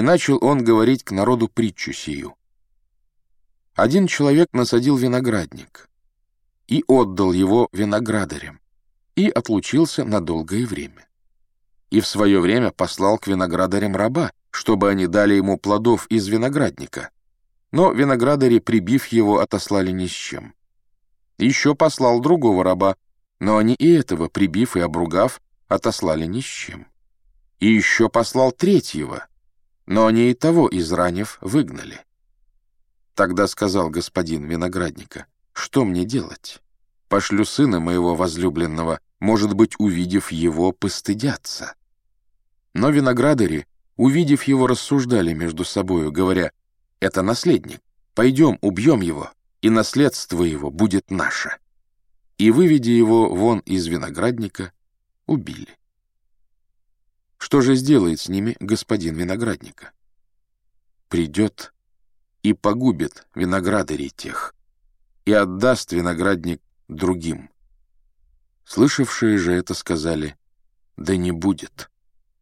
И начал он говорить к народу притчу сию. Один человек насадил виноградник и отдал его виноградарям, и отлучился на долгое время. И в свое время послал к виноградарям раба, чтобы они дали ему плодов из виноградника. Но виноградари, прибив его, отослали ни с чем. Еще послал другого раба, но они и этого, прибив и обругав, отослали ни с чем. И еще послал третьего, но они и того, изранив, выгнали. Тогда сказал господин виноградника, что мне делать? Пошлю сына моего возлюбленного, может быть, увидев его, постыдятся. Но виноградари, увидев его, рассуждали между собою, говоря, «Это наследник, пойдем, убьем его, и наследство его будет наше». И, выведя его вон из виноградника, убили. Что же сделает с ними господин виноградника? Придет и погубит виноградарей тех, и отдаст виноградник другим. Слышавшие же это сказали, да не будет.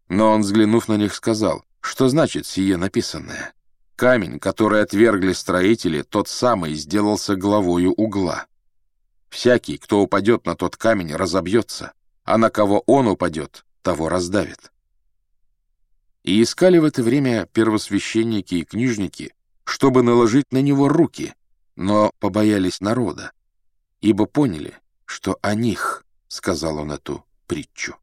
Но он, взглянув на них, сказал, что значит сие написанное. Камень, который отвергли строители, тот самый сделался главою угла. Всякий, кто упадет на тот камень, разобьется, а на кого он упадет, того раздавит. И искали в это время первосвященники и книжники, чтобы наложить на него руки, но побоялись народа, ибо поняли, что о них сказал он эту притчу.